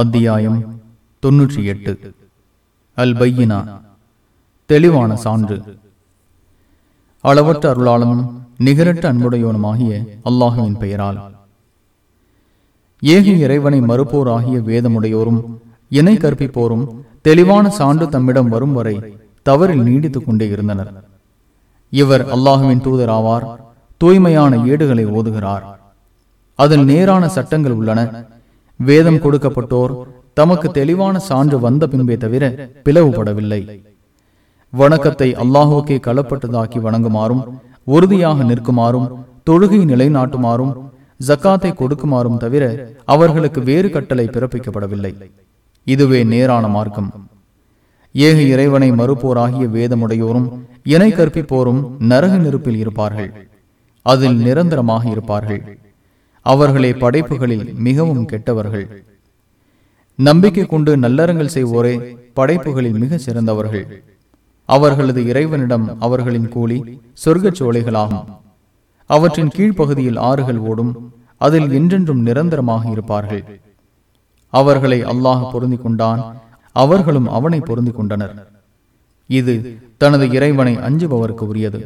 அத்தியாயம் தொன்னூற்றி எட்டு அல் பையினா தெளிவான சான்று. அளவற்ற அருளாளனும் நிகரற்ற அன்புடையவனுமாகிய அல்லாஹுவின் பெயரால். ஏக இறைவனை மறுப்போர் ஆகிய வேதமுடையோரும் இணை கற்பிப்போரும் தெளிவான சான்று தம்மிடம் வரும் வரை தவறில் நீடித்துக் கொண்டே இருந்தனர். இவர் அல்லாஹுவின் தூதர் ஆவார் தூய்மையான ஏடுகளை ஓதுகிறார். அதில் நேரான சட்டங்கள் உள்ளன வேதம் கொடுக்கப்பட்டோர் தமக்கு தெளிவான சான்று வந்த பின்பே தவிர பிளவுபடவில்லை. வணக்கத்தை அல்லாஹுக்கே களப்பட்டதாக்கி வணங்குமாறும் உறுதியாக நிற்குமாறும் தொழுகை நிலைநாட்டுமாறும் ஜக்காத்தை கொடுக்குமாறும் தவிர அவர்களுக்கு வேறு கட்டளை பிறப்பிக்கப்படவில்லை. இதுவே நேரான மார்க்கம். ஏக இறைவனை மறுப்போராகிய வேதமுடையோரும் இணை கற்பிப்போரும் நரக நெருப்பில் இருப்பார்கள். அதில் நிரந்தரமாக இருப்பார்கள். அவர்களே படைப்புகளில் மிகவும் கெட்டவர்கள். நம்பிக்கை கொண்டு நல்லறங்கள் செய்வோரே படைப்புகளில் மிக சிறந்தவர்கள். அவர்களது இறைவனிடம் அவர்களின் கூலி சொர்க்கச் சோலைகளாகும். அவற்றின் கீழ்ப்பகுதியில் ஆறுகள் ஓடும் அதில் என்றென்றும் நிரந்தரமாக இருப்பார்கள். அவர்களை அல்லாஹ் பொருந்தி கொண்டான் அவர்களும் அவனை பொருந்தி கொண்டனர். இது தனது இறைவனை அஞ்சுபவருக்கு உரியது.